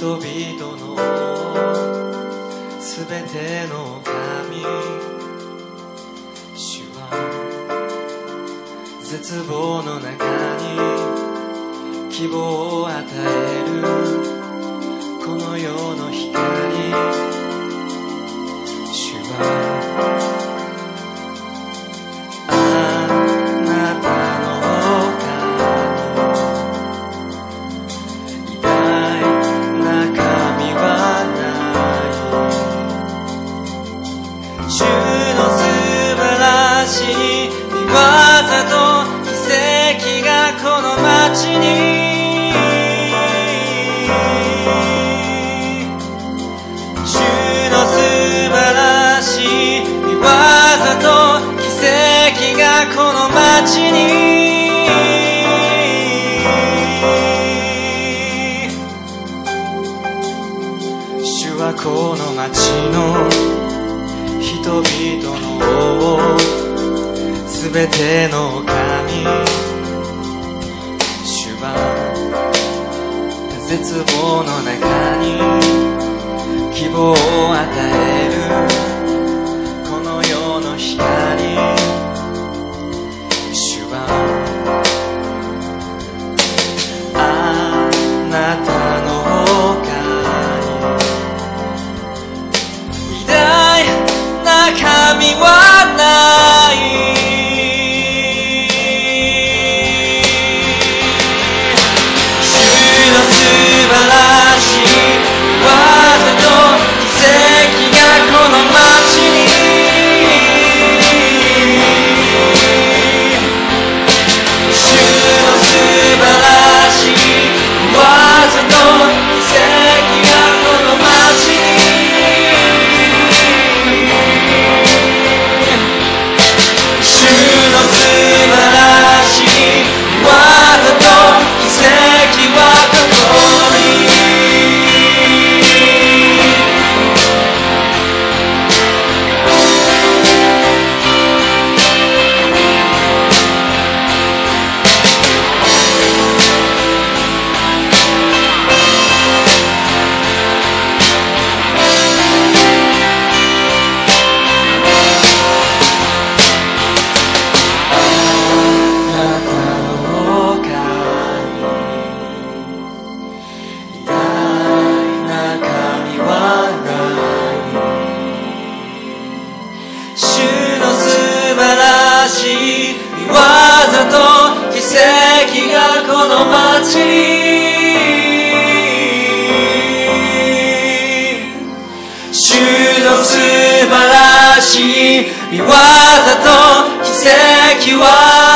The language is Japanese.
人々のすべての神主は絶望の中に希望を与える。この世の光。この街に。主はこの街の人々の王すべての神。主は絶望の中に希望を与えしいわざと奇跡がこの街。に主の素晴らしい見業と奇跡は